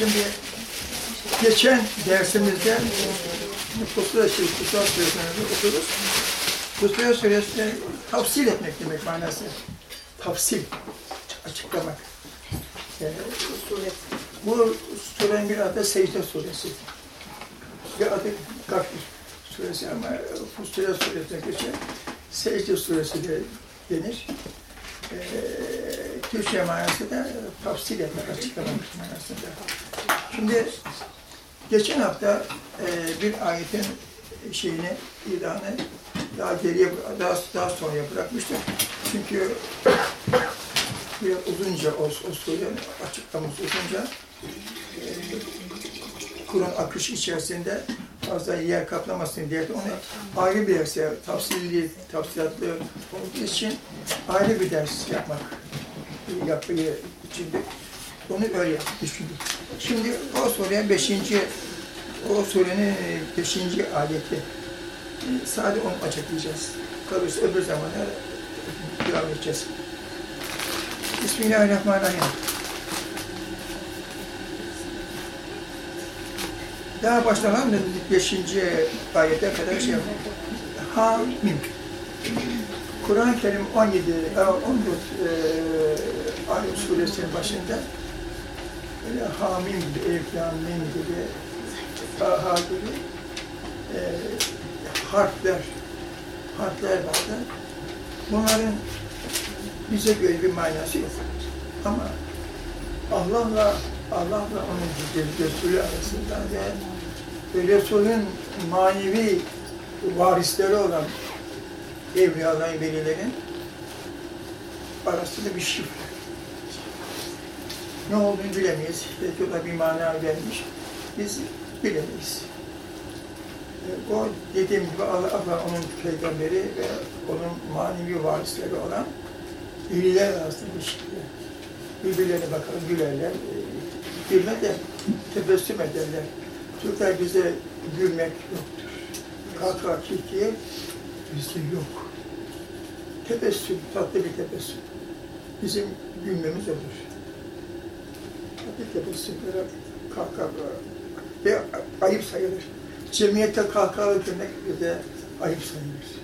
Şimdi geçen dersimizde Kusura Suresi, Kusura Suresi'ni okuruz. Kusura Suresi'ni tafsil etmek demek manası. Tafsil, açıklamak. Yani, bu surenin bir adı Secde Suresi. Bir adı Gafir Suresi ama Fussilet Suresi'ne geçer. Secde Suresi de denir. Ee, Türkçe manası da tafsil etmek, açıklamak manasında. Şimdi geçen hafta e, bir ayetin şeyini, ilanı daha geriye, daha, daha sonraya bırakmıştık. Çünkü biraz uzunca o, o sure, açıklaması uzunca. E, Kur'an akış içerisinde fazla yer kaplamasın diye de onu ayrı bir ders, tafsilli, tafsilatlı olduğu için ayrı bir ders yapmak yapmayı içinde. Onu öyle düşündük. Şimdi o soruya beşinci, o surenin beşinci ayeti. Sadece onu açıklayacağız. Kalırsa öbür zamanlar devam edeceğiz. Bismillahirrahmanirrahim. Daha başlamadan beşinci ayete kadar şey yapalım. Hamim. Kur'an-ı Kerim 17, 14 e, Ayet suresinin başında böyle hamim gibi, elif, lam, mim gibi, ha gibi e, harfler, harfler vardı. Bunların bize göre bir manası yok. Ama Allah'la Allah'la onun Resulü arasında ve Resul'ün manevi varisleri olan evliyaların, velilerin arasında bir şifre. Ne olduğunu bilemeyiz. Belki o da bir mana vermiş. Biz bilemeyiz. E, o dediğim gibi Allah, Allah onun peygamberi ve onun manevi varisleri olan veliler arasında bir şifre. Birbirlerine bakalım, gülerler. Gülme de tebessüm ederler. Türkler bize gülmek yoktur. Kahkaha, kihkiye bizde yok. Tebessüm, tatlı bir tebessüm. Bizim gülmemiz olur. Tatlı tebessüm, böyle kahkaha ve ayıp sayılır. Cemiyette kahkaha gülmek bize ayıp sayılır.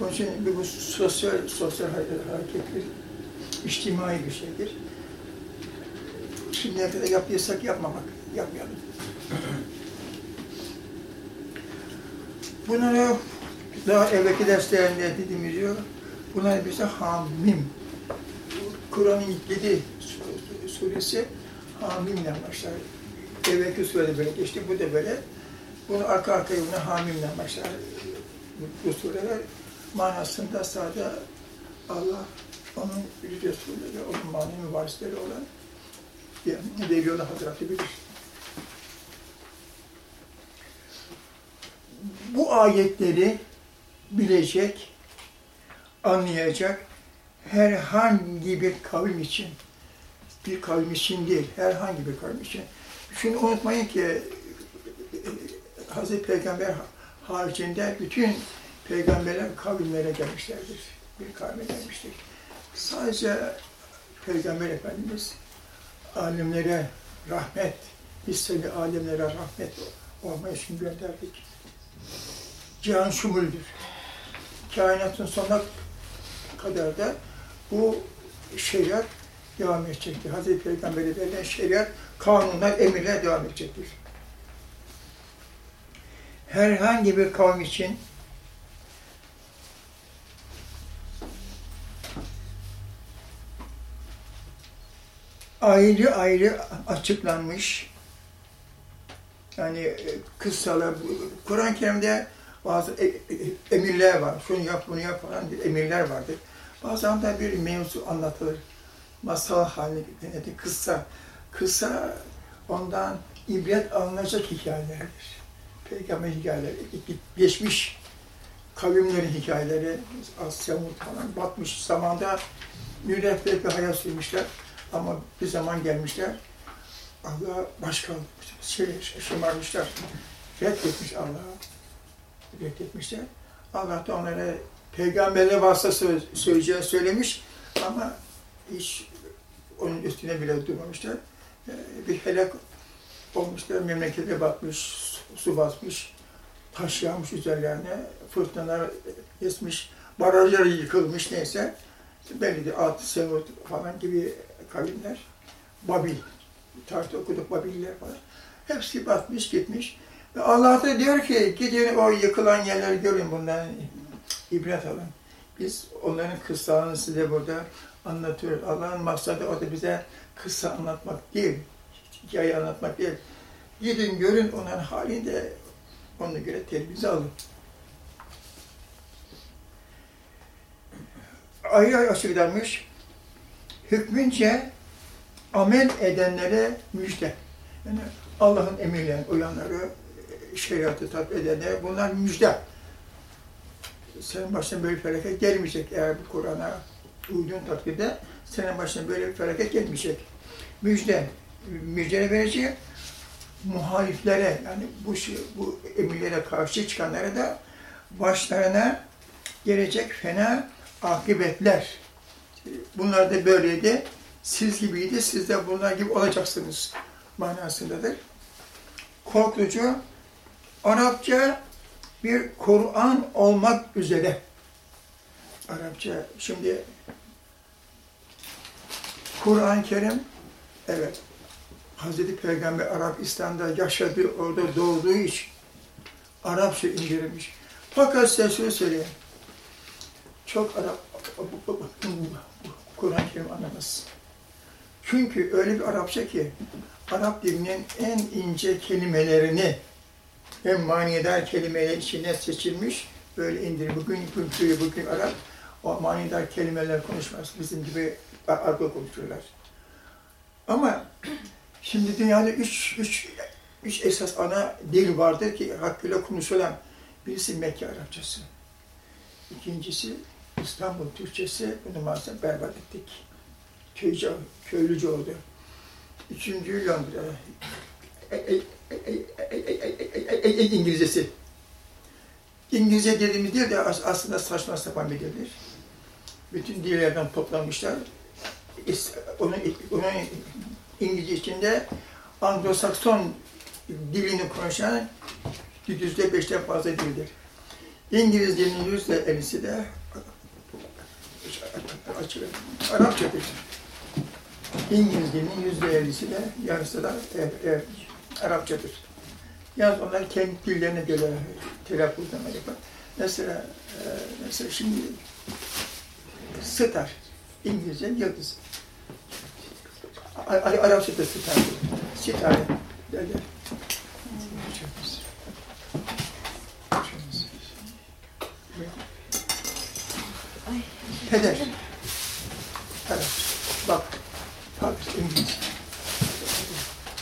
Onun için bu sosyal, sosyal hareket bir içtimai bir şeydir. Şimdiye kadar yaptıysak yapmamak, yapmayalım. Bunları daha evvelki derslerinde dediğimiz gibi, bunlar bize hamim. Kur'an'ın yedi suresi hamimle başlar. Evvelki surede böyle geçti, bu da böyle. Bunu arka arkaya buna hamimle başlar. Bu, sureler manasında sadece Allah, onun Resulü ve onun manevi varisleri olan yani Devyoğlu Hazretleri bilir. Bu ayetleri bilecek, anlayacak herhangi bir kavim için, bir kavim için değil, herhangi bir kavim için. Şunu unutmayın ki Hazreti Peygamber haricinde bütün peygamberler kavimlere gelmişlerdir. Bir kavme gelmiştir. Sadece Peygamber Efendimiz alimlere rahmet, biz seni alimlere rahmet olma için gönderdik. Cihan şumuldür. Kainatın sonuna kadar da bu şeriat devam edecektir. Hazreti Peygamber'e verilen şeriat, kanunlar, emirler devam edecektir. Herhangi bir kavim için ayrı ayrı açıklanmış. Yani e, kıssalar, Kur'an-ı Kerim'de bazı e, e, emirler var. Şunu yap, bunu yap falan emirler vardır. Bazen de bir mevzu anlatılır. Masal haline getirir. Kıssa. Kıssa ondan ibret alınacak hikayelerdir. Peygamber hikayeleri, geçmiş kavimlerin hikayeleri, Asya falan batmış zamanda müreffeh bir hayat sürmüşler. Ama bir zaman gelmişler, Allah başka şey, şımarmışlar. Reddetmiş Allah'ı. Reddetmişler. Allah da onlara peygamberle vasıtası söyleyeceğini söylemiş ama hiç onun üstüne bile durmamışlar. e, bir helak olmuşlar. Memlekete batmış, su- basmış, taş yağmış üzerlerine, fırtınalar esmiş, barajlar yıkılmış neyse. Belli de Ad, Semud falan gibi kavimler. Babil, tarihte okuduk Babiller falan. Hepsi batmış gitmiş. Allah da diyor ki gidin o yıkılan yerleri görün bundan ibret alın. Biz onların kıssalarını size burada anlatıyoruz. Allah'ın maksadı orada bize kıssa anlatmak değil, hikaye anlatmak değil. Gidin görün onların halini de ona göre tedbirinizi alın. Ayrı ayrı açıklanmış. Hükmünce amel edenlere müjde. Yani Allah'ın emirlerine uyanları, şeriatı tatbik edenlere bunlar müjde. Senin başına böyle felaket gelmeyecek eğer bu Kur'an'a uyduğun takdirde senin başına böyle felaket gelmeyecek. Müjde, müjdele vereceği muhaliflere yani bu şey- bu emirlere karşı çıkanlara da başlarına gelecek fena akıbetler. Bunlar da böyleydi. Siz gibiydi, siz de bunlar gibi olacaksınız manasındadır. Korkutucu, Arapça bir Kur'an olmak üzere. Arapça, şimdi Kur'an-ı Kerim, evet, Hazreti Peygamber Arabistan'da yaşadığı, orada doğduğu için Arapça indirilmiş. Fakat size şunu söyleyeyim. Çok Arap, Kur'an-ı Kerim anlamaz. Çünkü öyle bir Arapça ki, Arap dilinin en ince kelimelerini hem manidar kelimeler içine seçilmiş, böyle indir. Bugün kültürü, bugün Arap, o manidar kelimeler konuşmaz. Bizim gibi argo konuşuyorlar. Ama şimdi dünyada üç, üç, üç esas ana dil vardır ki hakkıyla konuşulan. Birisi Mekke Arapçası. İkincisi İstanbul Türkçesi. Bunu maalesef berbat ettik. Köyce, köylücü oldu. Üçüncü Londra. E, e, e, e, e, e, e, e, İngilizcesi. İngilizce dediğimiz dil de as- aslında saçma sapan bir dildir. Bütün dillerden toplanmışlar. Onun, onun İngilizce içinde Anglo-Sakson dilini konuşan yüzde beşten fazla dildir. İngiliz dilinin yüzde ellisi de Arapçadır. İngiliz dilinin yüzde ellisi de yarısı da e, e, Arapçadır. Yalnız onlar kendi dillerine göre telaffuzlama yapar. Mesela, e, mesela şimdi star, İngilizce yıldız. Arapçada star, sitare derler. Peder. Arap. Bak. Bak İngiliz.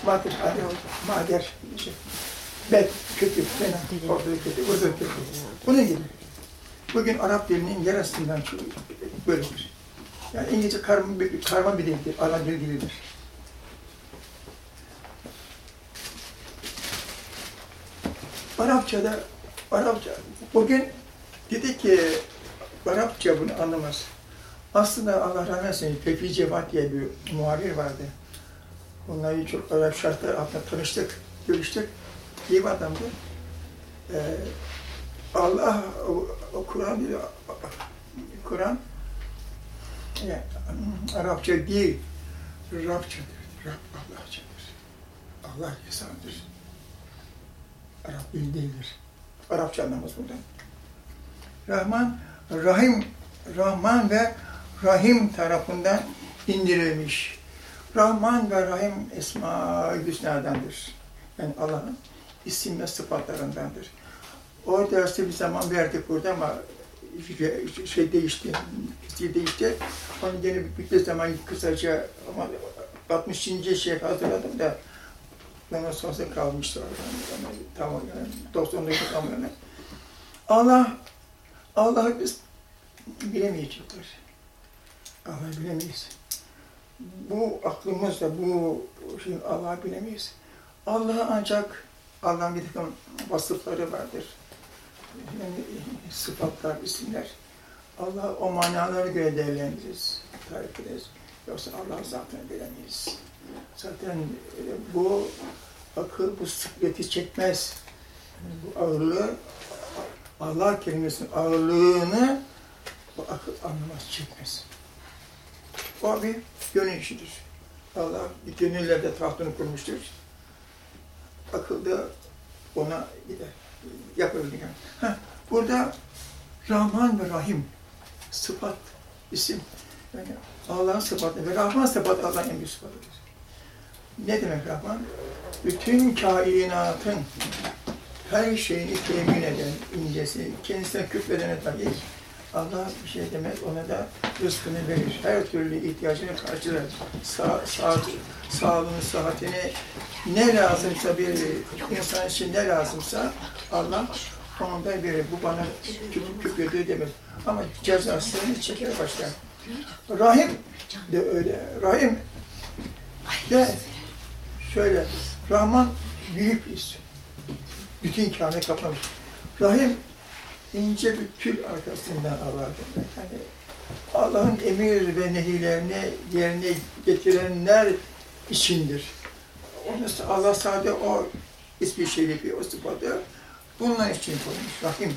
Bakır, arıyor, mader, şey. Bet, kötü, fena, orada kötü, burada kötü. Bunun gibi. Bugün Arap dilinin yarısından çoğu böyledir. Yani İngilizce karma bir, karma bir dildir, ana dil dilidir. Arapçada, Arapça, bugün dedi ki Arapça bunu anlamaz. Aslında Allah rahmet eylesin, Fefi Cevat diye bir muhabir vardı. Onları çok Arap şartlar altında tanıştık, görüştük. İyi bir adamdı. Ee, Allah, o, o Kur'an diyor, Kur'an yani, Arapça değil, Rabçadır. Rab Allah'çadır. Allah lisanıdır. Arap dili değildir. Arapça anlamaz buradan. Rahman, Rahim, Rahman ve Rahim tarafından indirilmiş. Rahman ve Rahim Esma-ı Hüsna'dandır. Yani Allah'ın isim ve sıfatlarındandır. O dersi bir zaman verdik burada ama şey- şey değişti, stil değişti. Onu yine bir, zaman kısaca ama 60. şey hazırladım da bana sonrası kalmıştı oradan. Yani, tamam yani 90'daki tamamen. Allah, Allah'ı biz bilemeyecekler. Allah'ı bilemeyiz. Bu aklımızla bu şey Allah'ı bilemeyiz. Allah'ı ancak Allah'ın bir takım vasıfları vardır. Yani sıfatlar, isimler. Allah o manalara göre değerlendiririz, tarif ederiz. Yoksa Allah zatını bilemeyiz. Zaten e, bu akıl bu sıkleti çekmez. Bu ağırlığı, Allah kelimesinin ağırlığını bu akıl anlamaz, çekmez. O bir gönül işidir. Allah gönüllerde tahtını kurmuştur. Akılda ona. Yapabilir yani. Burada Rahman ve Rahim sıfat, isim. Yani Allah'ın sıfatı ve Rahman sıfatı Allah'ın en büyük sıfatıdır. Ne demek Rahman? Bütün kainatın her şeyini temin eden, incesi, kendisine küfredene dahi Allah bir şey demez, ona da rızkını verir. Her türlü ihtiyacını karşılar. Sa sağ, sağlığını, sıhhatini, ne lazımsa bir insan için ne lazımsa Allah onu da verir. Bu bana küp küplediği demez. Ama cezasını çeker başlar. Rahim de öyle. Rahim de şöyle. Rahman büyük bir isim. Bütün kainatı kaplamış. Rahim ince bir tül arkasından Allah'ın. Yani Allah'ın emir ve nehilerini yerine getirenler içindir. Onu Allah sadece o ismi şerifi, o sıfatı bunlar için koymuş. Rahim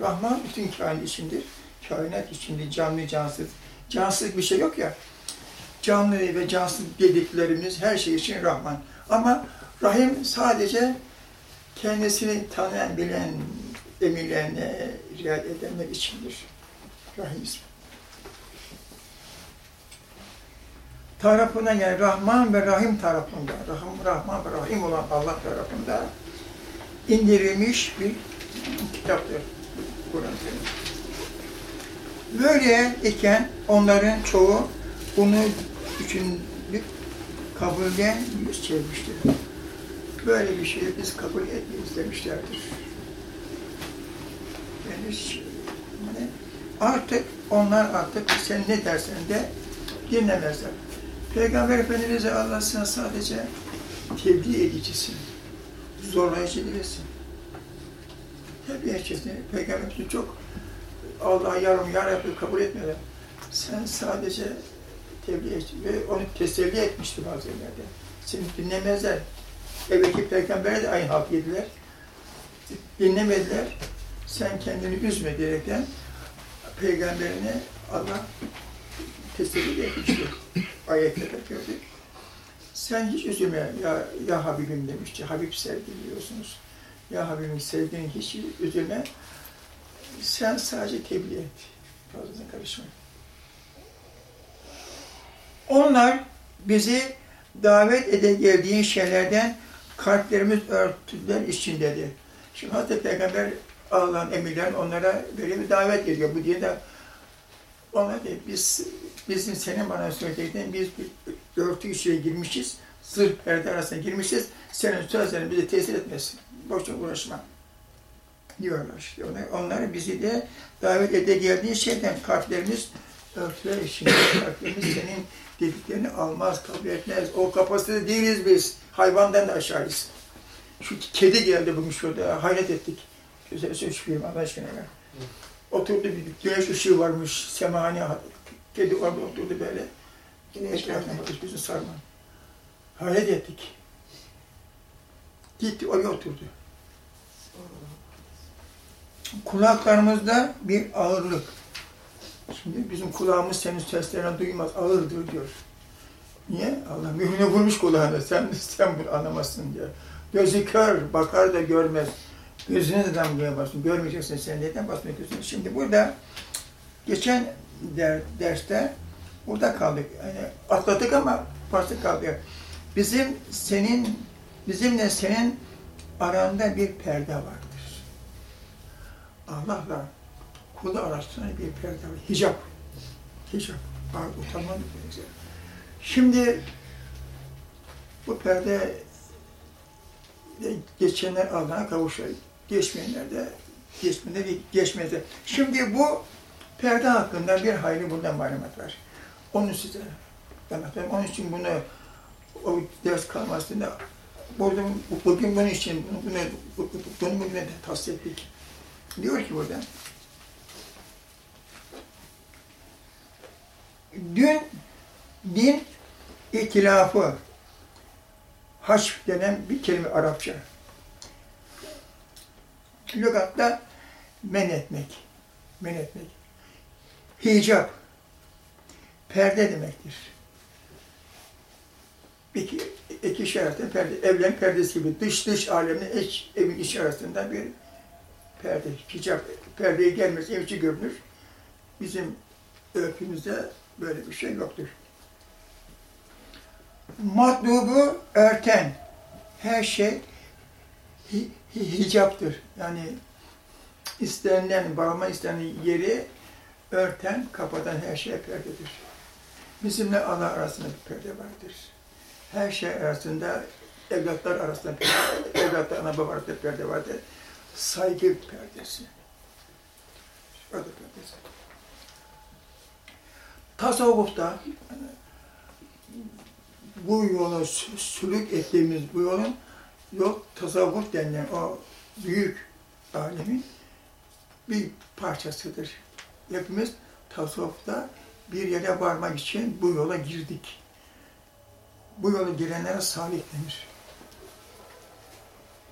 Rahman bütün kainat içindir. Kainat içinde canlı cansız. Cansız bir şey yok ya. Canlı ve cansız dediklerimiz her şey için Rahman. Ama Rahim sadece kendisini tanıyan, bilen, emirlerine riayet edenler içindir. Rahim ismi. Yani Rahman ve Rahim tarafında, Rahim, Rahman ve Rahim olan Allah tarafında indirilmiş bir kitaptır Kur'an-ı. Böyle iken onların çoğu bunu üçüncü kabulden yüz çevirmiştir. Böyle bir şeyi biz kabul etmeyiz demişlerdir. Yani artık onlar artık sen ne dersen de dinlemezler. Peygamber Efendimiz'e Allah sen sadece tebliğ edicisin, zorlayıcı değilsin. Tebliğ edicisin. Peygamber Efendimiz çok Allah yarım yar yapıyor, kabul etmiyorlar. Sen sadece tebliğ et ve onu teselli etmişti bazı yerlerde. Seni dinlemezler. Evvelki peygambere de aynı hak yediler. Dinlemediler. Sen kendini üzme diyerekten peygamberine Allah teselli etmişti. Ayetlerde gördük. Sen hiç üzülme ya, ya Habibim demişti. Habib sevgi biliyorsunuz. Ya Habibim sevdiğin hiç üzülme. Sen sadece tebliğ et. Fazlasına karışma. Onlar bizi davet ede geldiğin şeylerden kalplerimiz örtüler içindedir. Şimdi Hazreti Peygamber Allah'ın emirlerini onlara böyle bir davet ediyor. Bu diye de onlar diyor, biz bizim senin bana söylediğin biz bir örtü içine girmişiz, zırh perde arasına girmişiz, senin sözlerin bize tesir etmesin. Boşuna uğraşma diyorlar işte. Onlar, onlar bizi de davet ede geldiği şeyden kalplerimiz örtüler içinde. Kalplerimiz senin dediklerini almaz, kabul etmez. O kapasitede değiliz biz. Hayvandan da aşağıyız. Şu kedi geldi bugün şurada, hayret ettik. Güzel söz çıkıyorum Allah aşkına. Ya. Oturdu bir güneş ışığı varmış, semani, kedi orada oturdu böyle. Etrafına bakış, bizi sarman. Hayret ettik. Gitti, oraya oturdu. Kulaklarımızda bir ağırlık. Şimdi bizim kulağımız senin seslerini duymaz, ağırdır diyor. Niye? Allah mühüne vurmuş kulağına, sen, sen bunu anlamazsın diyor. Gözü kör, bakar da görmez. Gözüne de damgaya basın, görmeyeceksin sen neden basmak gözüne. Şimdi burada, geçen der, derste burada kaldık. Yani atladık ama parça kaldı. Bizim senin, bizimle senin aranda bir perde vardır. Allah'la kulu arasında bir perde var. Hicap. Hicap. Var, utanma bir Şimdi bu perde geçenler Allah'a kavuşuyor. Geçmeyenler de geçmeyenler de. Şimdi bu perde hakkında bir hayli bundan malumat var. Onu size anlatayım. Onun için bunu o ders kalmasında burada bugün bunun için bunu, bunu, bunu de tavsiye ettik. Diyor ki burada Dün din itilafı, haç denen bir kelime Arapça. Lügatta men etmek, men etmek. Hicap, perde demektir. İki, iki arasında perde, evlen perdesi gibi dış dış alemle iç, evin içi arasında bir perde, hicap, perdeye gelmesi ev içi görünür. Bizim örtümüzde böyle bir şey yoktur. Matlubu örten her şey hicaptır. Yani istenilen, bağlama istenilen yeri örten, kapatan her şey perdedir. Bizimle Allah arasında bir perde vardır. Her şey arasında, evlatlar arasında perde, evlatlar ana baba arasında perde vardır. Saygı perdesi. O perdesi. Tasavvufta bu yolu sülük ettiğimiz bu yolun yol tasavvuf denilen o büyük alemin bir parçasıdır. Hepimiz tasavvufta bir yere varmak için bu yola girdik. Bu yola girenlere salih denir.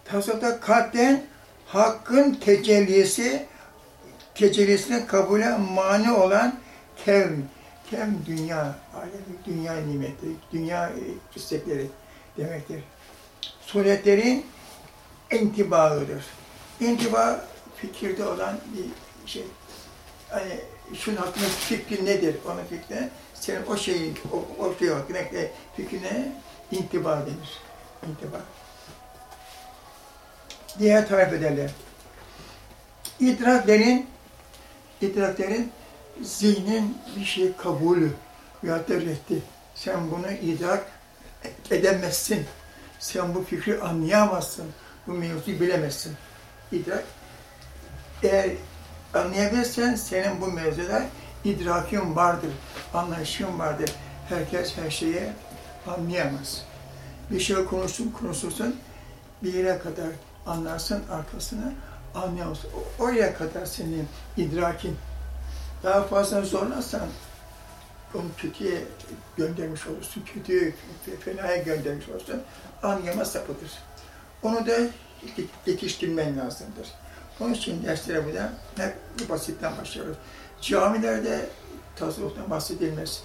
Tasavvufta kalpten hakkın tecellisi, tecellisine kabule mani olan kevn, kevn dünya alemi, dünya nimeti, dünya istekleri demektir. Suretlerin intibağıdır. İntiba fikirde olan bir şey. Hani şunun hakkında fikri nedir? Onun fikri senin o şeyin, o, o şey hakkında fikrine intiba denir. İntiba. Diğer tarif ederler. İdraklerin, idraklerin zihnin bir şey kabulü veyahut da. Sen bunu idrak edemezsin. Sen bu fikri anlayamazsın. Bu mevzuyu bilemezsin. İdrak. Eğer anlayabilirsen senin bu mevzuda idrakin vardır, anlayışın vardır. Herkes her şeyi anlayamaz. Bir şey konuşsun, konuşursun, bir yere kadar anlarsın arkasını anlayamazsın. Oraya kadar senin idrakin. Daha fazla zorlarsan onu kötüye göndermiş olursun, kötüye, fenaya göndermiş olursun, anlayama sapıdır. Onu da yetiştirmen lazımdır. Onun için derslere bu da hep bu basitten başlıyoruz. Camilerde tasavvuftan bahsedilmez.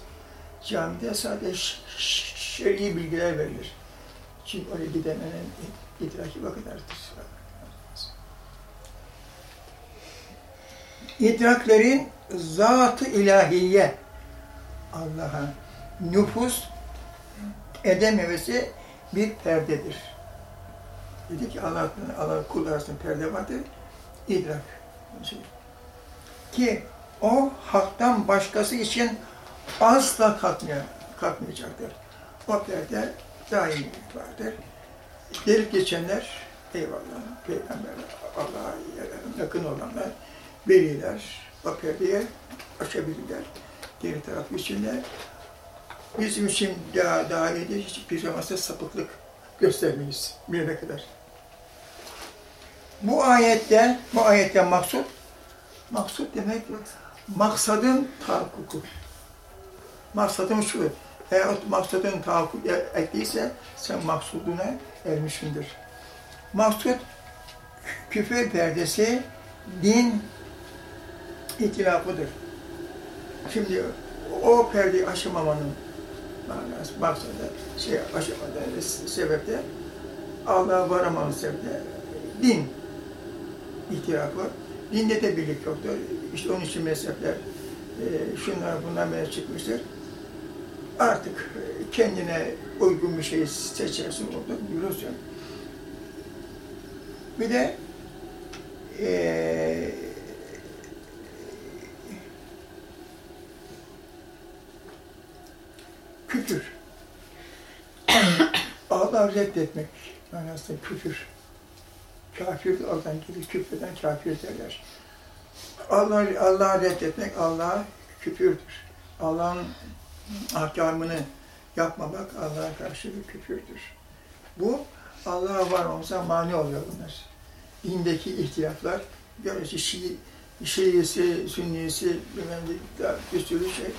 Camide sadece şer'i bilgiler verilir. Çünkü oraya gidemenin idraki kadardır. İdraklerin zat-ı ilahiye Allah'a nüfus edememesi bir perdedir. Dedi ki Allah, Allah kul arasında perde vardır, idrak. Ki o haktan başkası için asla kalkmaya, kalkmayacaktır. O perde daim vardır. Gelip geçenler, eyvallah, peygamberler, Allah'a yakın olanlar, veliler, o perdeyi açabilirler. Geri tarafı içinde bizim için daha, iyi hiçbir zaman sapıklık göstermeyiz bir ne kadar. Bu ayetten, bu ayetten maksut, maksut demek maksadın tahakkuku. Maksadın şu, eğer maksadın tahakkuk ettiyse sen maksuduna ermişsindir. Maksud, küfür perdesi, din itilafıdır. Şimdi o perdeyi aşamamanın maksadı, şey aşamada sebepte Allah'a varamamın sebebi din itirafı. Dinde de birlik yoktur. İşte onun için mezhepler, e, şunlar bunlar böyle çıkmıştır. Artık kendine uygun bir şey seçersin, orada yürürsün. Bir de e, küfür. Allah reddetmek manasında küfür. Kafir oradan gelir, küfreden kafir derler. Allah Allah'ı reddetmek Allah'a küfürdür. Allah'ın ahkamını yapmamak Allah'a karşı bir küfürdür. Bu Allah'a var olsa mani oluyor bunlar. Dindeki ihtilaflar, böylece Şii, Şiisi, Sünnisi, bir sürü şey.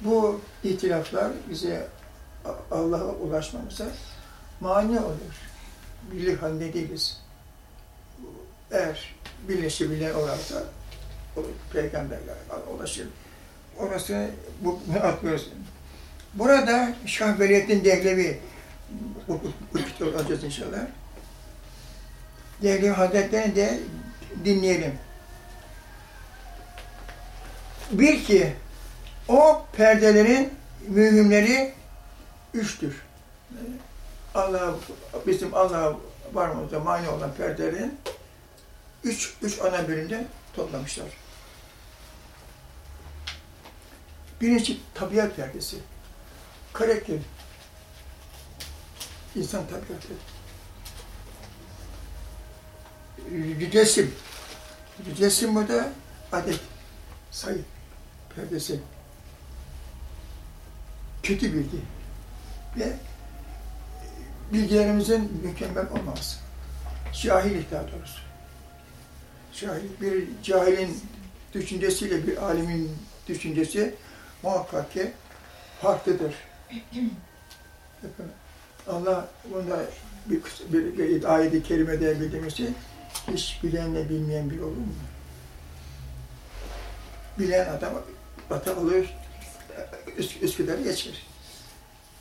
Bu ihtilaflar bize Allah'a ulaşmamıza mani olur. Birlik halinde değiliz. Eğer bilinçli bilen olarsa peygamberler ulaşır. Orası bu, bunu atlıyoruz. Burada Şah Veliyettin Dehlevi alacağız inşallah. Dehlevi Hazretleri'ni de dinleyelim. Bil ki o perdelerin mühimleri üçtür. Allah bizim Allah varmamıza mani olan perdelerin üç, üç ana bölümde toplamışlar. Birinci tabiat perdesi. Karakter. İnsan tabiatı. Resim. Resim bu da adet, sayı perdesi. Kötü bilgi. Ve bilgilerimizin mükemmel olmaması. Cahillik daha doğrusu. Cahil, bir cahilin düşüncesiyle bir alimin düşüncesi muhakkak ki farklıdır. Allah bunda bir, bir, ayet-i kerimede bildirmişti. Hiç bilenle bilmeyen bir olur mu? Bilen adam ata alır, Üsk- Üsküdar'ı geçer.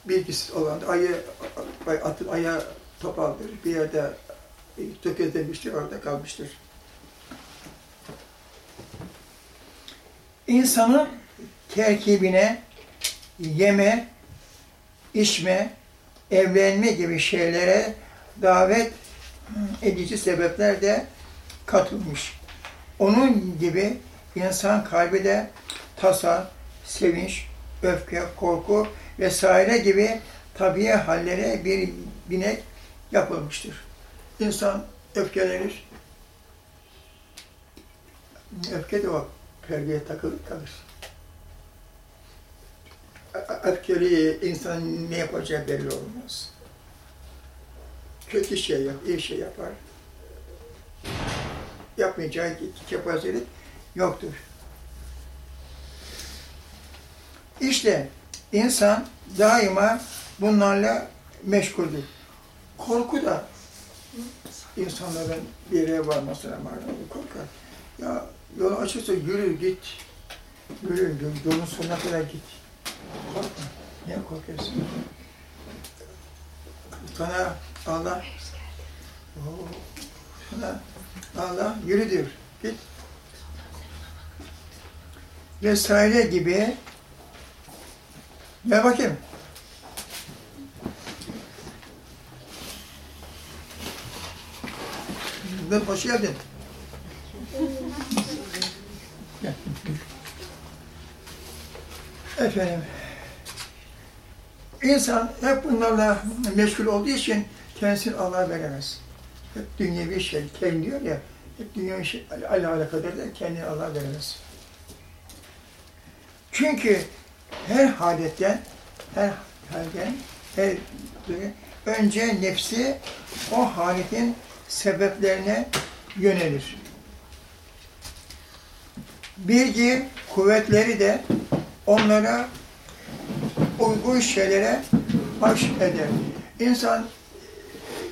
Bilgisiz olan ayı, ay- atı, aya top aldırır, bir yerde tökezlemiştir, orada kalmıştır. İnsanın terkibine yeme, içme, evlenme gibi şeylere davet edici sebepler de katılmış. Onun gibi insan kalbi de tasa, sevinç, öfke, korku vesaire gibi tabii hallere bir binek yapılmıştır. İnsan öfkelenir. Öfke de o perdeye takılıp kalır. Öfkeli insan ne yapacağı belli olmaz. Kötü şey yap, iyi şey yapar. Yapmayacağı kepazelik yoktur. İşte insan daima bunlarla meşguldür. Korku da insanların bir yere varmasına mani korkar. Ya yol açılsa yürü git. Yürü, yolun sonuna kadar git. Korkma. Niye korkuyorsun? Sana Allah sana Allah yürü diyor. Git. Vesaire gibi Gel bakayım. Ben hoş geldin. Gel. Efendim, insan hep bunlarla meşgul olduğu için kendisini Allah'a veremez. Hep dünyevi şey, kendi diyor ya, hep dünyevi şey, ala alakadar da kendini Allah'a veremez. Çünkü her haletten, her halden, her önce nefsi o haletin sebeplerine yönelir. Bilgi kuvvetleri de onlara uygun şeylere baş eder. İnsan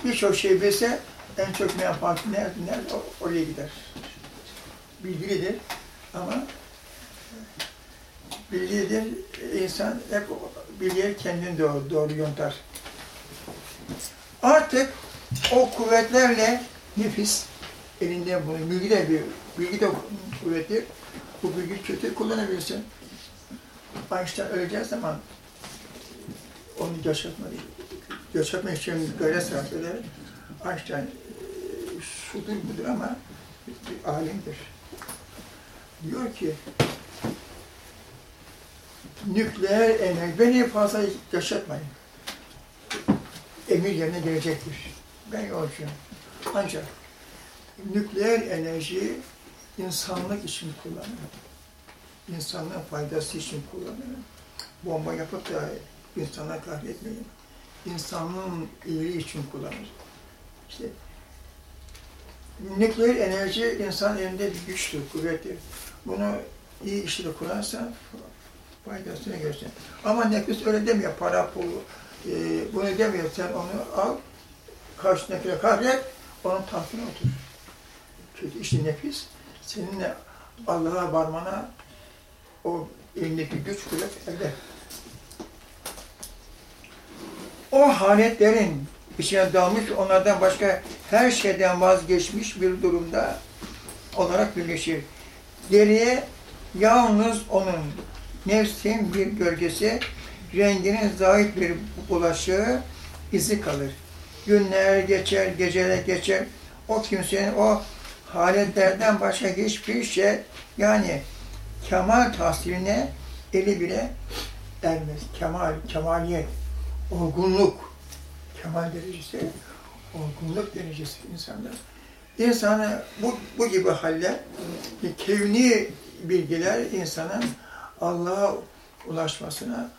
birçok şey bilse en çok menfaat nerede, nerede oraya gider. Bilgilidir ama bilgidir, insan hep bilgiye kendini doğru, doğru yontar. Artık o kuvvetlerle nefis elinde bunu, bilgi de bir, bilgi de kuvvetli. Bu bilgi kötü kullanabilirsin. Einstein öleceği zaman onu yaşatmak, yaşatmak için gayret sarf eder. Einstein e, şudur budur ama bir alimdir. Diyor ki nükleer enerji beni fazla yaşatmayın. Emir yerine gelecektir. Ben yolcuyum. Ancak nükleer enerji insanlık için kullanılır. İnsanlığın faydası için kullanılır. Bomba yapıp da insana kahretmeyin. İnsanlığın iyiliği için kullanılır. İşte nükleer enerji insan elinde güçtür, kuvvettir. Bunu iyi işle kullanırsa faydasını görsün. Ama nefis öyle demiyor, para, pul, e, bunu demiyor. Sen onu al, karşındakine kahret, onun tahtına otur. Çünkü işte nefis, seninle Allah'a varmana o elindeki güç kuvvet elde. O haletlerin içine dalmış, onlardan başka her şeyden vazgeçmiş bir durumda olarak birleşir. Geriye yalnız onun nefsin bir gölgesi, renginin zayıf bir bulaşığı, izi kalır. Günler geçer, geceler geçer. O kimsenin o haletlerden başka hiçbir şey, yani kemal tahsiline eli bile ermez. Kemal, kemaliyet, olgunluk, kemal derecesi, olgunluk derecesi insanda. İnsanı bu, bu gibi haller, kevni bilgiler insanın Allah'a ulaşmasına,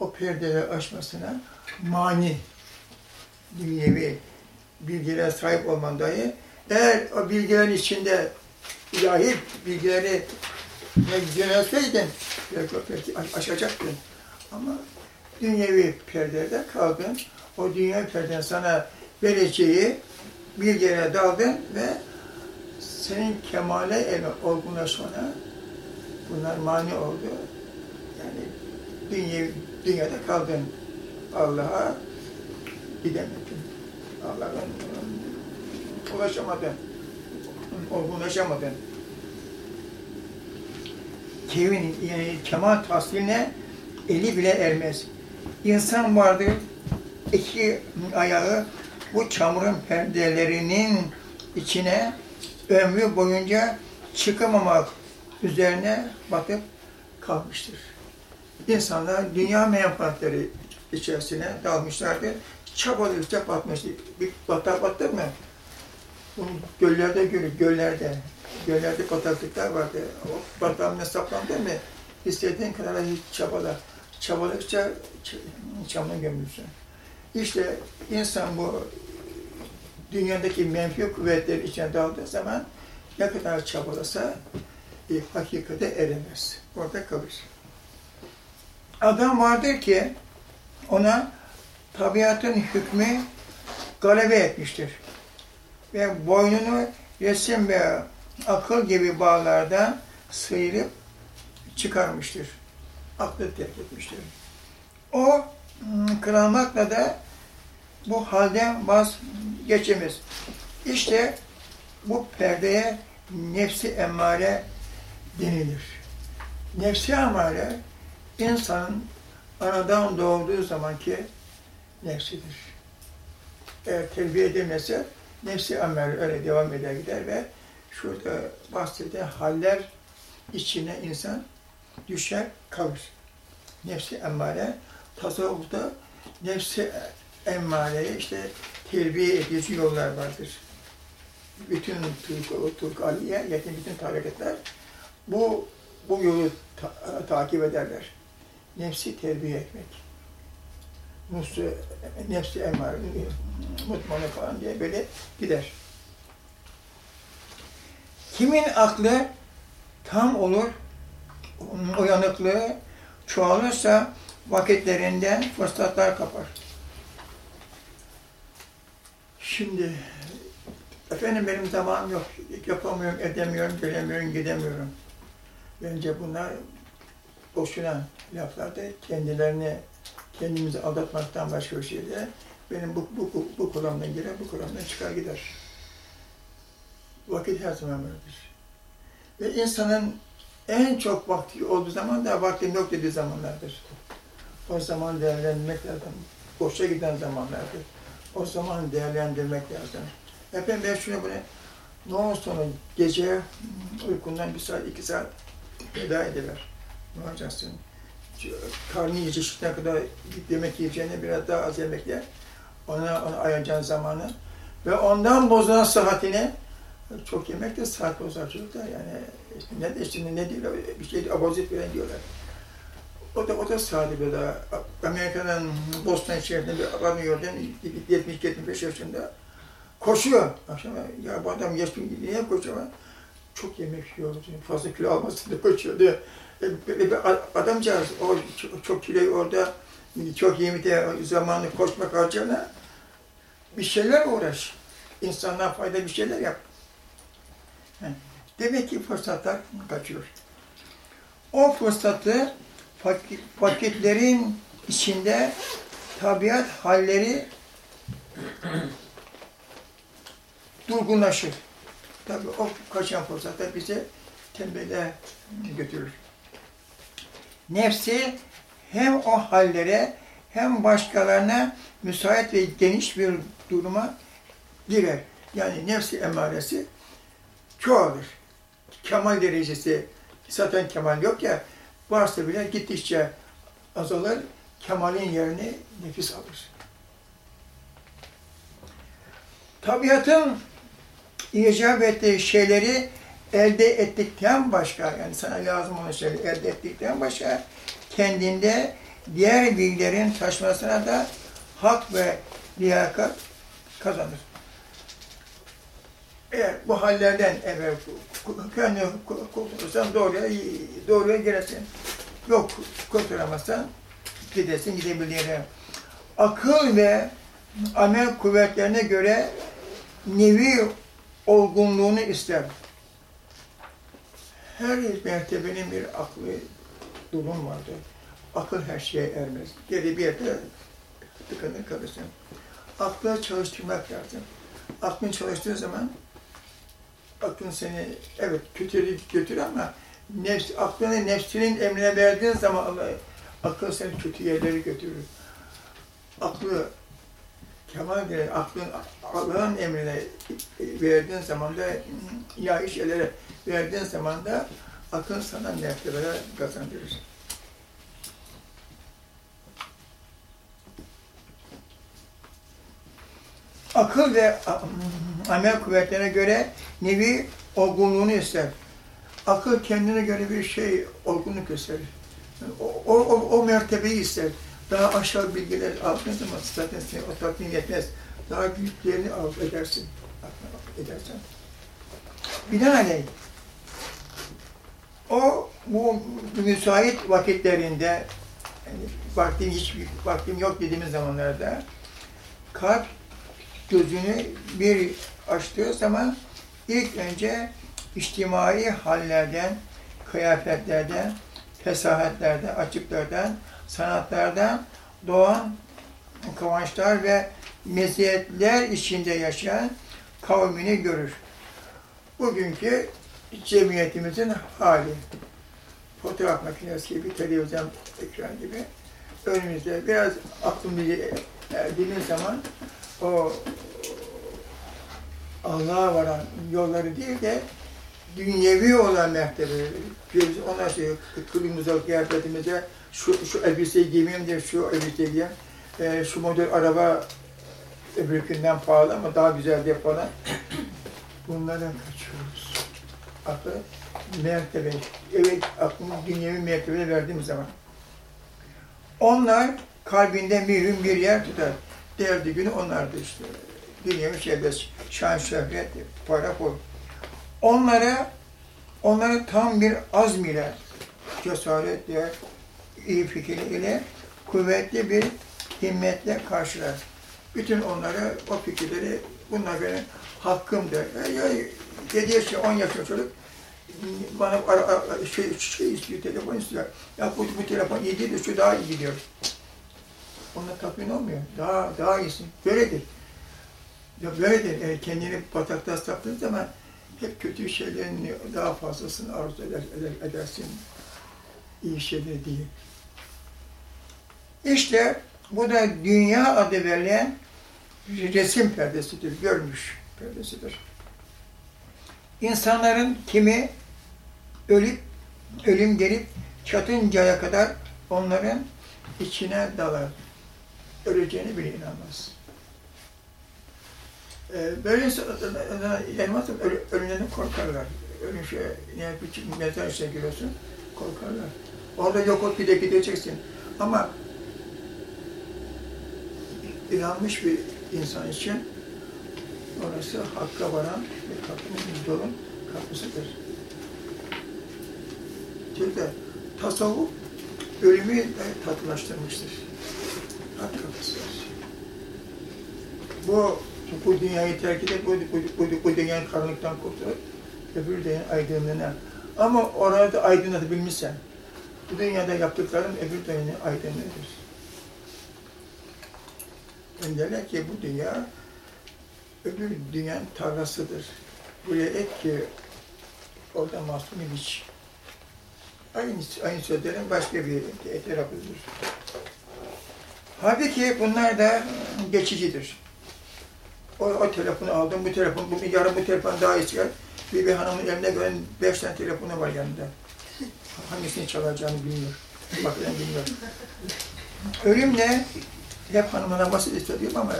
o perdeleri aşmasına mani, dünyevi bilgilere sahip olman dahi, eğer o bilgilerin içinde ilahi bilgileri ne yönelseydin, belki, belki aş- aşacaktın. Ama dünyevi perdede kaldın. O dünya perdeden sana vereceği bilgilere daldın ve senin kemale olgunlaşmana bunlar mani oldu. Yani dünya, dünyada kaldın. Allah'a gidemedin. Allah'ın ulaşamadın. Olgunlaşamadın. Kevin, yani kemal tahsiline eli bile ermez. İnsan vardır, iki ayağı bu çamurun perdelerinin içine ömrü boyunca çıkamamak üzerine batıp kalmıştır. İnsanlar dünya menfaatleri içerisine dalmışlardır. Çabaladıkça batmıştır. Bir batar battı mı? Bunu göllerde görür, göllerde. Göllerde bataklıklar vardı. O batağına saplandı mı? İstediğin kadar hiç çabala. Çabaladıkça ç- çamına gömülürsün. İşte insan bu dünyadaki menfi kuvvetler içine daldığı zaman ne kadar çabalasa e, hakikate eremez. Orada kalır. Adam vardır ki ona tabiatın hükmü galebe etmiştir. Ve boynunu resim ve akıl gibi bağlardan sıyırıp çıkarmıştır. Aklı terk etmiştir. O hmm, kırılmakla da bu halden vazgeçemez. İşte bu perdeye nefsi emmare denilir. Nefsi emmare insanın anadan doğduğu zamanki nefsidir. Eğer terbiye edilmese nefsi emmare öyle devam eder gider ve şurada bahsedilen haller içine insan düşer kalır. Nefsi emmare tasavvufta nefsi emmareye işte terbiye edici yollar vardır. Bütün Türk, Türk Aliye, yakın bütün tarikatlar bu bu yolu ta- takip ederler. Nefsi terbiye etmek. Nefsi, nefsi emmare, mutmalı falan diye böyle gider. Kimin aklı tam olur, uyanıklığı çoğalırsa vakitlerinden fırsatlar kapar. Şimdi efendim benim zamanım yok, yapamıyorum, edemiyorum, gelemiyorum, gidemiyorum. Bence bunlar boşuna laflar da kendilerini, kendimizi aldatmaktan başka bir şey değil. Benim bu, bu, bu, bu kuramdan girer, bu kuramdan çıkar gider. Vakit her zaman vardır. Ve insanın en çok vakti olduğu zaman da vaktin yok dediği zamanlardır. O zaman değerlendirmek lazım. Boşa giden zamanlardır. O zaman değerlendirmek lazım. Efendim ben şunu bunu ne olsun gece uykundan bir saat, iki saat veda ediver. Ne yapacaksın? Karnı yiyecek kadar yemek yiyeceğine biraz daha az yemek yer. Ona, ona ayıracağın zamanı. Ve ondan bozulan sıhhatini çok yemek de saat bozar çocuklar yani. İşte ne de işte ne diyorlar, bir şey abozit veren diyorlar. O da, o da saati böyle Amerika'dan Boston şehrinde bir adam gördüm, 70-75 yaşında. Koşuyor. Akşam ya bu adam yaşlı niye koşuyor? Çok yemek yiyor. Fazla kilo almasın diye koşuyor diye. E, Böyle bir adamcağız, o çok, kiloyu orada, çok yemide zamanı koşmak harcana bir şeyler uğraş. İnsanlığa fayda bir şeyler yap. Demek ki fırsatlar kaçıyor. O fırsatı fakir, içinde tabiat halleri durgunlaşır. Tabii o kaçan fırsatlar bizi tembele götürür. Nefsi hem o hallere hem başkalarına müsait ve geniş bir duruma girer. Yani nefsi emaresi çoğalır. Kemal derecesi, zaten kemal yok ya, varsa bile gittikçe azalır, kemalin yerini nefis alır. Tabiatın icap ettiği şeyleri elde ettikten başka, yani sana lazım olan şeyleri elde ettikten başka, kendinde diğer bilgilerin taşmasına da hak ve liyakat kazanır. Eğer bu hallerden evvel kendini kurtulursan doğruya, doğruya girersin. Yok kurtulamazsan gidersin gidebildiğin yere. Akıl ve amel kuvvetlerine göre nevi olgunluğunu ister. Her mertebenin bir aklı durum vardır. Akıl her şeye ermez. Geri bir yerde tıkanır kalırsın. Aklı çalıştırmak lazım. Aklın çalıştığı zaman aklın seni evet kötüye götür ama nefs, aklını nefsinin emrine verdiğin zaman Allah, akıl seni kötü yerlere götürür. Aklı kemal diye aklın Allah'ın emrine verdiğin zaman da ya şeylere verdiğin zaman da akıl sana mertebeler kazandırır. Akıl ve amel kuvvetlerine göre nevi olgunluğunu ister. Akıl kendine göre bir şey olgunluk. O, o, o, o mertebeyi ister. Daha aşağı bilgiler aldığın zaman zaten seni o tatmin etmez. Daha büyüklerini al edersin. Edersen. Binaenaleyh o bu müsait vakitlerinde yani vaktim hiç vaktim yok dediğimiz zamanlarda kalp gözünü bir açtığı zaman ilk önce içtimai hallerden, kıyafetlerden, fesahatlerden, açıklardan, sanatlardan doğan kıvançlar ve meziyetler içinde yaşayan kavmini görür. Bugünkü cemiyetimizin hali. Fotoğraf makinesi gibi, televizyon ekran gibi önümüzde biraz aklımızı erdiğimiz zaman o Allah'a varan yolları değil de dünyevi olan mertebeleri, göz ona şey, kılımıza, kıyafetimize, şu, şu elbiseyi giymeyeyim de şu elbiseyi giyeyim, e, şu model araba öbürkünden pahalı ama daha güzel diye falan. Bunlardan kaçıyoruz. Aklı mertebe, evet aklımı dünyevi mertebeye verdiğim zaman. Onlar kalbinde mühim bir yer tutar. Derdi günü onlardı işte. Dünyevi şeyler, şan, şöhret, para, pul. Onlara, onlara tam bir azm ile, cesaretle, iyi fikir ile, kuvvetli bir himmetle karşılar. Bütün onlara o fikirleri, bunlar benim hakkımdır. Ya, ya, 7 yaşında, 10 yaşında çocuk bana ara, ara, şey, şey istiyor, telefon istiyor. Ya bu, bu telefon iyi değil de şu daha iyi gidiyor. Ona tatmin olmuyor. Daha daha iyisin. Böyledir. Ya böyledir. Yani kendini batakta saptığın zaman hep kötü şeylerin daha fazlasını arzu eder, eder, edersin. İyi şeyleri değil. İşte bu da dünya adı verilen resim perdesidir, görmüş perdesidir. İnsanların kimi ölüp, ölüm gelip çatıncaya kadar onların içine dalar. Öleceğini bile inanmaz. Ee, böyle inanmaz, ölümden korkarlar. Ölüm şey, bir mezar içine giriyorsun, korkarlar. Orada yok ol, bir de gideceksin. Ama inanmış bir insan için orası hakka varan ve kapının yolun kapısıdır. Çünkü tasavvuf ölümü tatlılaştırmıştır. Hat kafası. Bu, bu dünyayı terk edip bu, bu, bu, bu dünyanın karanlıktan kurtulup öbür dünyanın aydınlığına. Ama orada aydınlatabilmişsen, bu dünyada yaptıkların öbür dünyanın aydınlığıdır. Derler ki bu dünya öbür dünyanın tarlasıdır. Buraya ek ki orada mahsuni biç. Aynı, aynı sözlerin başka bir tarafıdır. Halbuki bunlar da geçicidir. O, o telefonu aldım, bu telefon, bugün yarın bu telefon daha çıkar. Bir, bir hanımın eline gören beş tane telefonu var yanında. Hangisini çalacağını bilmiyor. Bakıyorum bilmiyor. Ölümle hep hanımına basit istiyorum ama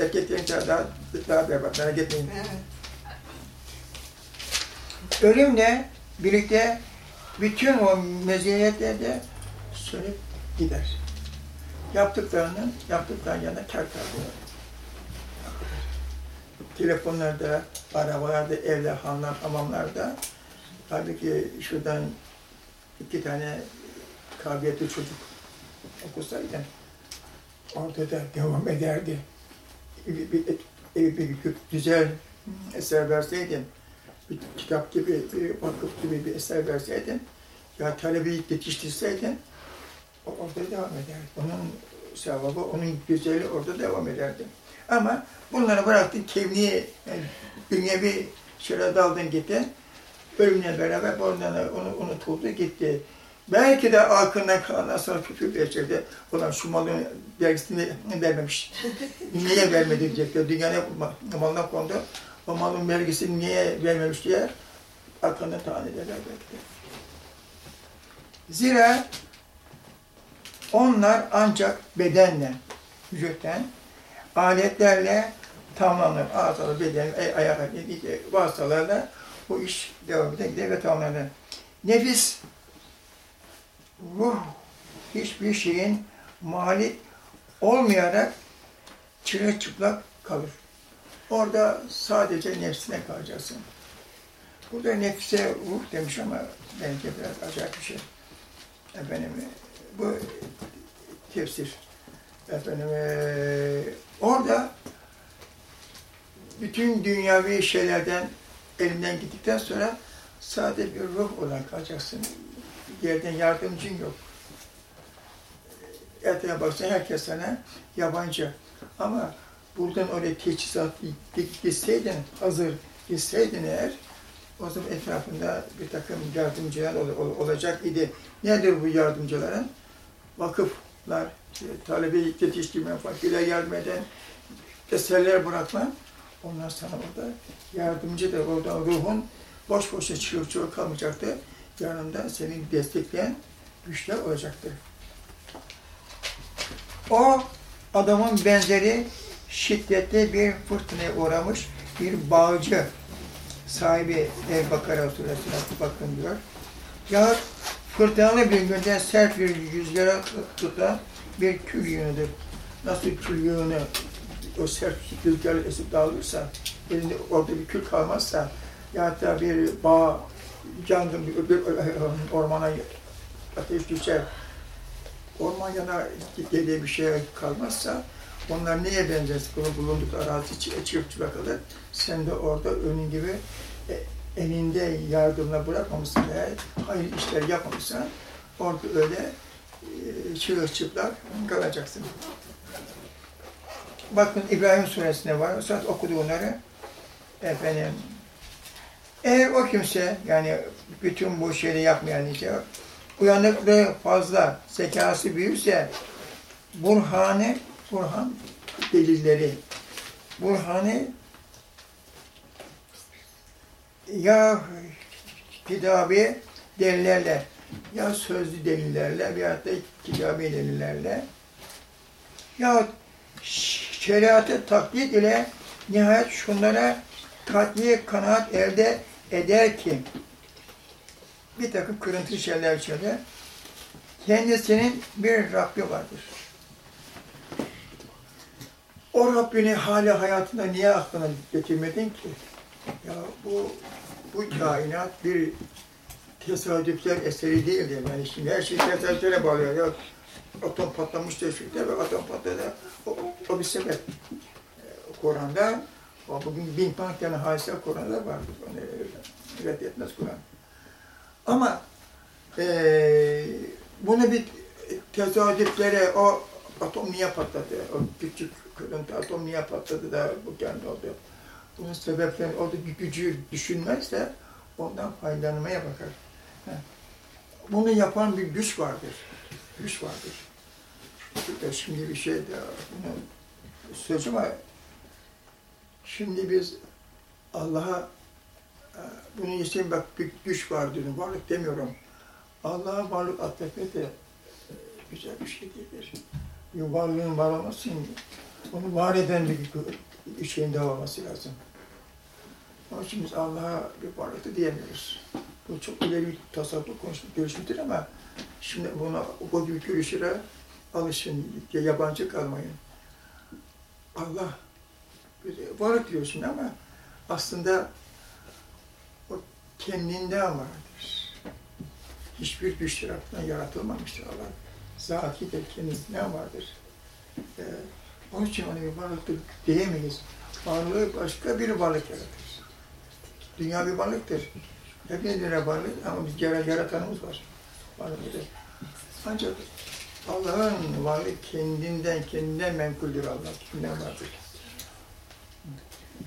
erkeklerin daha, daha berbat, merak etmeyin. Ölümle birlikte bütün o meziyetler de sönüp gider. Yaptıklarının, yaptıklarının yanında kar kalıyor. Telefonlarda, arabalarda, evde, hanlar, hamamlarda halbuki şuradan iki tane kabiliyetli çocuk okusaydı orada da devam ederdi. Bir, bir, bir, bir, güzel eser verseydin, bir kitap gibi, bir vakıf gibi bir eser verseydin, ya talebeyi yetiştirseydin, o orada devam ederdi. Onun sevabı, onun güzeli orada devam ederdi. Ama bunları bıraktın, kevni, yani dünyevi şöyle daldın gittin, ölümle beraber ondan onu unutuldu, gitti. Belki de aklından kalandan sonra şekilde ulan şu malın vergisini vermemiş. niye vermedi diyecekler. Dünyaya malına kondu. O malın vergisini niye vermemiş diye aklından tahan ederler belki de. Zira onlar ancak bedenle, vücuttan, aletlerle tamamlanır. Ağzalı, beden, ayak, vasıtalarla bu iş devam eder, gider ve tamamlanır. Nefis ruh hiçbir şeyin malik olmayarak çıplak kalır. Orada sadece nefsine kalacaksın. Burada nefse ruh demiş ama bence biraz acayip bir şey. Efendim, bu tefsir. Efendim, ee, orada bütün dünyavi şeylerden elinden gittikten sonra sadece bir ruh olarak kalacaksın yerden yardımcın yok. Etrafına baksan herkes sana yabancı. Ama buradan oraya teçhizat gitseydin, hazır gitseydin eğer, o zaman etrafında bir takım yardımcılar ol, ol, olacak idi. Nedir bu yardımcıların? Vakıflar, işte, talebe yetiştirme, fakirler yardım eden, eserler bırakma. Onlar sana orada yardımcı da orada ruhun boş boşa çıkıyor, çıkıyor kalmayacaktı yanında seni destekleyen güçler olacaktır. O adamın benzeri şiddetli bir fırtınaya uğramış bir bağcı sahibi ev Bakara suresine bakın diyor. Ya fırtınalı bir günde sert bir rüzgara tutan bir kül yığınıdır. Nasıl kül yığını o sert rüzgar esip dağılırsa, elinde orada bir kül kalmazsa, ya da bir bağ bir ormana ateş düşer, orman yana dediği bir şey kalmazsa onlar neye benzer? Bunu bulunduk arazi çırpçıla kalır. Sen de orada önün gibi e, elinde yardımla bırakmamışsın veya hayır işler yapmamışsan orada öyle e, çırılçıplak kalacaksın. Bakın İbrahim suresinde var. Sonra okudu onları. Efendim eğer o kimse yani bütün bu şeyi yapmayan işte uyanıklığı fazla, zekası büyükse burhanı, burhan delilleri, burhanı ya kitabı delillerle ya sözlü delillerle veyahut da kitabı delillerle ya şeriatı taklit ile nihayet şunlara katli kanaat elde eder ki bir takım kırıntı şeyler söyle. Kendisinin bir Rabbi vardır. O Rabbini hala hayatında niye aklına getirmedin ki? Ya bu bu kainat bir tesadüfler eseri değildir. Yani şimdi her şey tesadüflere bağlıyor. Ya atom patlamış teşvikte ve atom patladı. O, o bir sebep. Ee, Kur'an'da o bugün bin tane tane hadise Kur'an'da vardır. Onu reddetmez Kur'an. Ama eee bunu bir tesadüflere o atom niye patladı? O küçük kırıntı atom niye patladı da bu kendi oldu? Bunun sebepleri oldu bir gücü düşünmez de ondan faydalanmaya bakar. Bunu yapan bir güç vardır. Güç vardır. Şimdi bir şey de bunu sözüm var. Şimdi biz Allah'a e, bunun için bak bir güç var diyorum. Varlık demiyorum. Allah'a varlık atfetmek de e, güzel bir şey değildir. Bir varlığın var olması onu var eden bir, bir şeyin de lazım. Onun için biz Allah'a bir varlık da diyemiyoruz. Bu çok ileri bir tasavvuf konusu görüşüdür ama şimdi buna o gibi görüşlere alışın, yabancı kalmayın. Allah varlık diyorsun ama aslında o kendinden vardır. Hiçbir güç tarafından yaratılmamıştır Allah. Zati de kendinden vardır. Ee, onun için onu bir varlıktır diyemeyiz. Varlığı başka bir varlık yaratır. Dünya bir varlıktır. Hepimiz bir varlık ama biz yara, yaratanımız var. Varlıktır. Ancak Allah'ın varlığı kendinden, kendinden menkuldür Allah, kendinden vardır.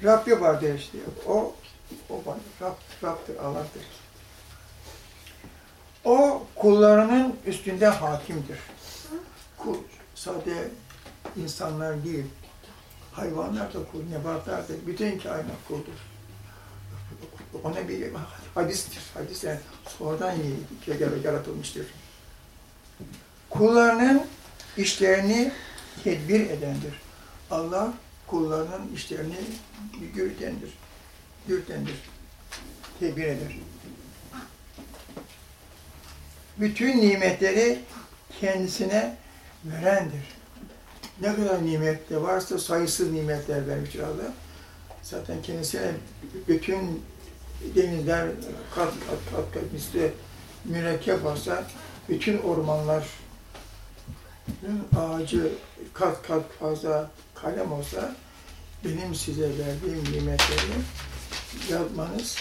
Rabbi vardır işte. O, o vardır. Rab, Rab'dır, Allah'tır. O kullarının üstünde hakimdir. Kul sade insanlar değil, hayvanlar da kul, nebatlar da, bütün kainat kuldur. Ona bir hadistir, hadis yani sonradan yaratılmıştır. Kullarının işlerini tedbir edendir. Allah kullarının işlerini yürütendir. Yürütendir. Tedbir eder. Bütün nimetleri kendisine verendir. Ne kadar nimet de varsa sayısız nimetler vermiştir Allah. Zaten kendisine bütün denizler kat kat kat kat misli mürekkep olsa bütün ormanlar ağacı kat kat fazla kalem olsa benim size verdiğim nimetleri yazmanız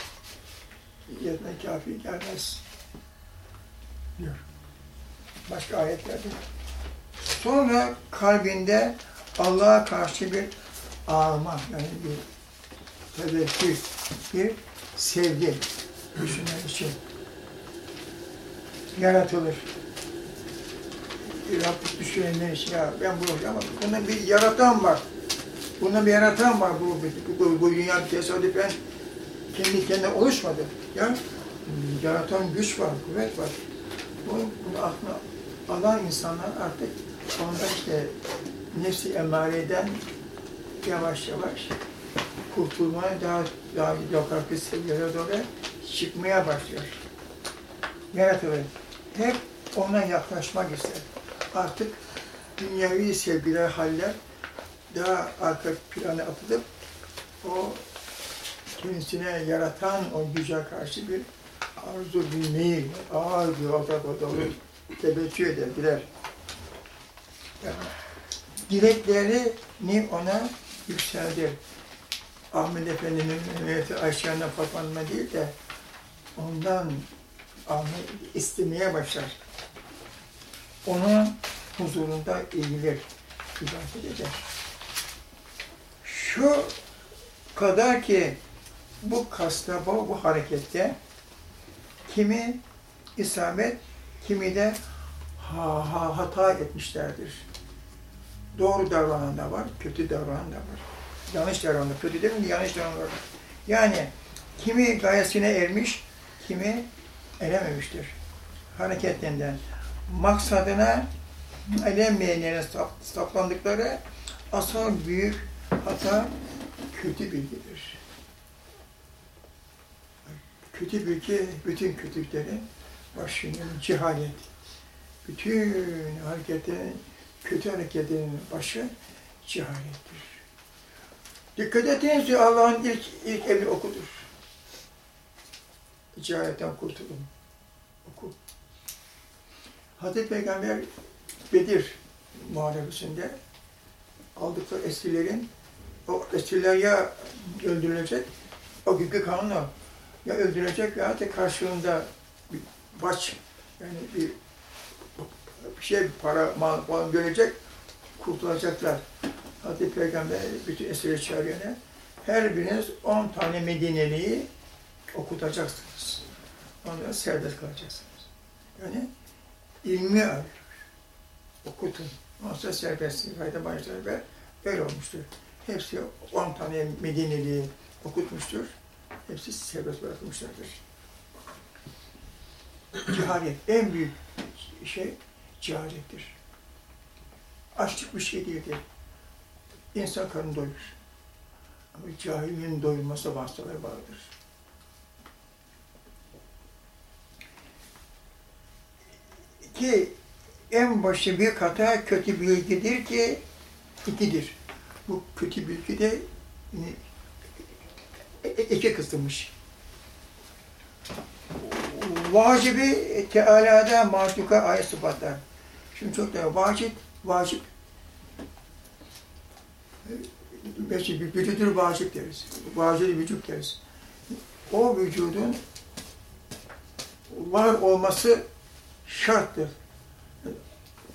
yazma kafi gelmez diyor. Başka ayetlerde. Sonra kalbinde Allah'a karşı bir ağlama, yani bir tevekkül, bir sevgi düşünmek için yaratılır. Rabbim için ya ben bunu ama bunda bir yaratan var. Bunda bir yaratan var bu, bu, bu dünya tesadüfen kendi kendine oluşmadı. Ya yaratan güç var, kuvvet var. Bunu, bunu aklına alan insanlar artık onda işte nefsi emareden yavaş yavaş kurtulmaya daha daha yukarı seviyelere doğru çıkmaya başlıyor. Yaratılır. Hep ona yaklaşmak ister. Artık dünyevi sevgiler, haller daha arka plana atılıp o kendisine yaratan o güce karşı bir arzu, bir meyil, ağır bir odak dolu tebeccüh eder, gider. Yani, dileklerini ona yükseldir. Ahmet Efendi'nin Mehmet Ayşe'nin Fatma'nın değil de ondan Ahmet istemeye başlar. Onun huzurunda eğilir, ibadet eder. Şu kadar ki bu kasta, bu, harekette kimi isabet, kimi de ha, ha, hata etmişlerdir. Doğru davranan da var, kötü davranan da var. Yanlış davranan, kötü değil mi? Yanlış davranan var. Yani kimi gayesine ermiş, kimi erememiştir. Hareketlerinden. Maksadına eremeyenlere saplandıkları asıl büyük hata kötü bilgidir. Kötü bilgi bütün kötülüklerin başının cehalet. Bütün hareketin, kötü hareketin başı cehalettir. Dikkat ediniz Allah'ın ilk, ilk emri okudur. Cehaletten kurtulun. Hazreti Peygamber Bedir muharebesinde aldıkları esirlerin o esirler ya öldürülecek, o günkü kanunla ya öldürülecek ya da karşılığında bir baş yani bir, bir şey para mal falan görecek kurtulacaklar. Hazreti Peygamber bütün esirleri çağırıyor? Her biriniz 10 tane Medineli'yi okutacaksınız. Ondan serbest kalacaksınız. Yani ilmi arıyor. Okutun. Ondan sonra serbest. Fayda başlar ve öyle olmuştur. Hepsi 10 tane Medineli okutmuştur. Hepsi serbest bırakılmışlardır. Cehalet. En büyük şey cehalettir. Açlık bir şey değildir. İnsan karnı doyur. Ama cahilin doyulması vasıtaları vardır. Ki en başı bir hata kötü bilgidir ki ikidir. Bu kötü bilgi de e- e- iki kısılmış. Vacibi Teala'da mahluka ait sıfatlar. Şimdi çok da vacip, vacip. Belki bir vücudur vacip deriz. Vacip vücut deriz. O vücudun var olması şarttır.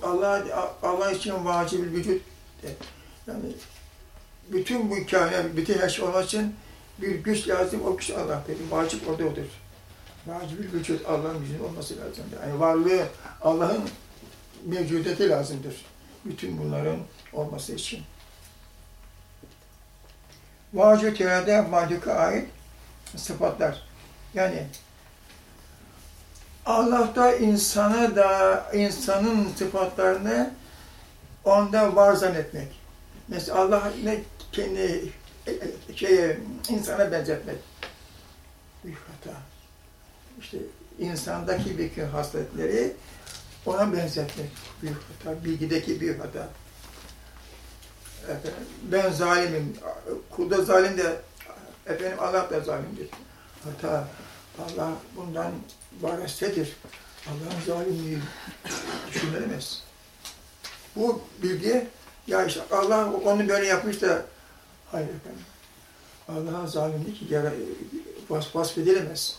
Allah Allah için vacip vücut. Yani bütün bu kainat, bütün her şey olmak için bir güç lazım, o güç Allah'tır. Vacip orada odur. Vacip bir vücut Allah'ın gücünün olması lazımdır. Yani varlığı Allah'ın mevcudiyeti lazımdır. Bütün bunların olması için. Vacip teoride mahluka ait sıfatlar. Yani Allah'ta insanı da insanın sıfatlarını onda var zannetmek. Mesela Allah ne kendi şeye insana benzetmek büyük hata. İşte insandaki bütün hasletleri ona benzetmek büyük hata. Bilgideki büyük hata. Efendim, ben zalimim. Kulda zalim de efendim Allah da zalimdir. Hata. Allah bundan varestedir. Allah'ın zalimliği düşünülemez. Bu bilgi, ya işte Allah onu böyle yapmış da, hayır efendim. Allah'ın yara, vas, vasfedilemez.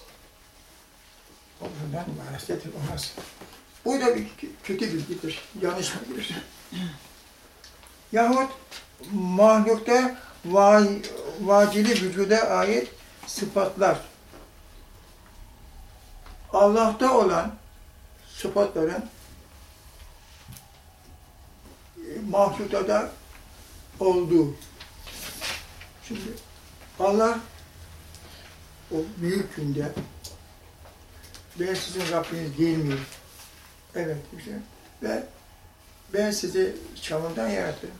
O bundan varestedir, olmaz. Bu da bir kötü bilgidir, yanlış bilgidir. Yahut mahlukta va, vacili vücuda ait sıfatlar. Allah'ta olan sıfatların e, mahlukta olduğu. Şimdi Allah o büyük günde ben sizin Rabbiniz değil miyim? Evet işte. Ve ben sizi çamurdan yarattım.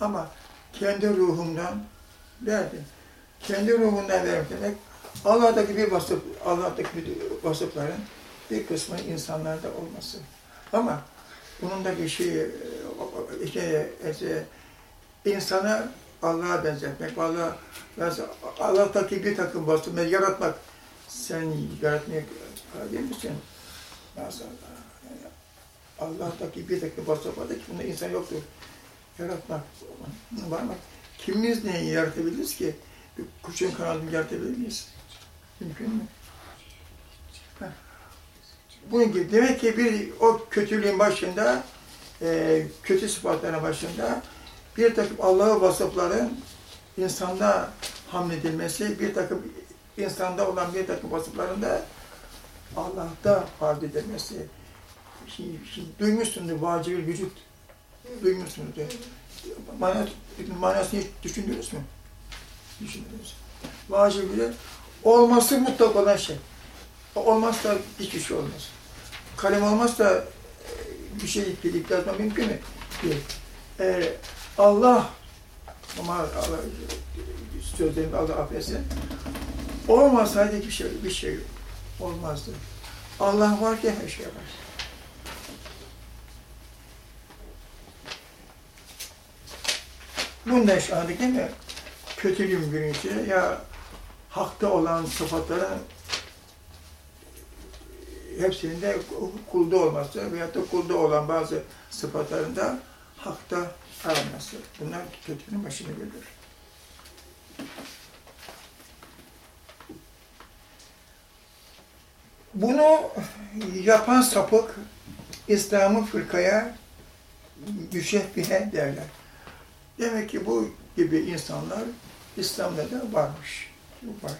Ama kendi ruhumdan verdim. Kendi ruhundan verdim demek Allah'taki bir vasıf, Allah'taki bir vasıfların bir kısmı insanlarda olması. Ama bunun da bir şey, şey, şey insana Allah'a benzetmek, Allah, Allah'taki bir takım vasıfları yaratmak. Sen yaratmaya kadir misin? Allah'taki bir takım vasıfları ki bunda insan yoktur. Yaratmak var mı? Kimimiz neyi yaratabiliriz ki? Bir kuşun kanadını yaratabilir miyiz? Mümkün mü? Bunun gibi demek ki bir o kötülüğün başında, e, kötü sıfatların başında bir takım Allah'ı vasıfların insanda hamledilmesi, bir takım insanda olan bir takım vasıfların da Allah'ta farz edilmesi. Şimdi, şimdi duymuşsunuz vacibil vücut. Duymuşsunuz. Manas, manasını hiç düşündünüz mü? Düşündünüz. Vacibil olması mutlak olan şey. Olmazsa hiçbir şey olmaz. Kalem olmazsa bir şey gidip yazma mümkün mü? Değil. Eğer Allah ama Allah sözlerimi Allah affetsin. Olmasaydı hiçbir şey, bir şey olmazdı. Allah var ki her şey var. Bunda şahit değil mi? Kötülüğün birincisi ya hakta olan sıfatların hepsinin de kulda olması veyahut da kulda olan bazı sıfatlarında hakta aranması. Bunlar kötünün başını gelir. Bunu yapan sapık İslam'ı fırkaya müşebbihe derler. Demek ki bu gibi insanlar İslam'da da varmış. Var.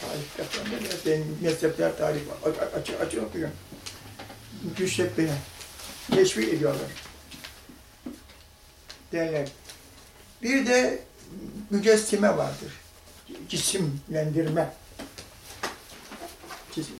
Tarih kitaplarında da ben mezhepler tarih açık açık okuyorum. Müşebbihe. Teşvik ediyorlar. Derler. Bir de mücessime vardır. Cisimlendirme.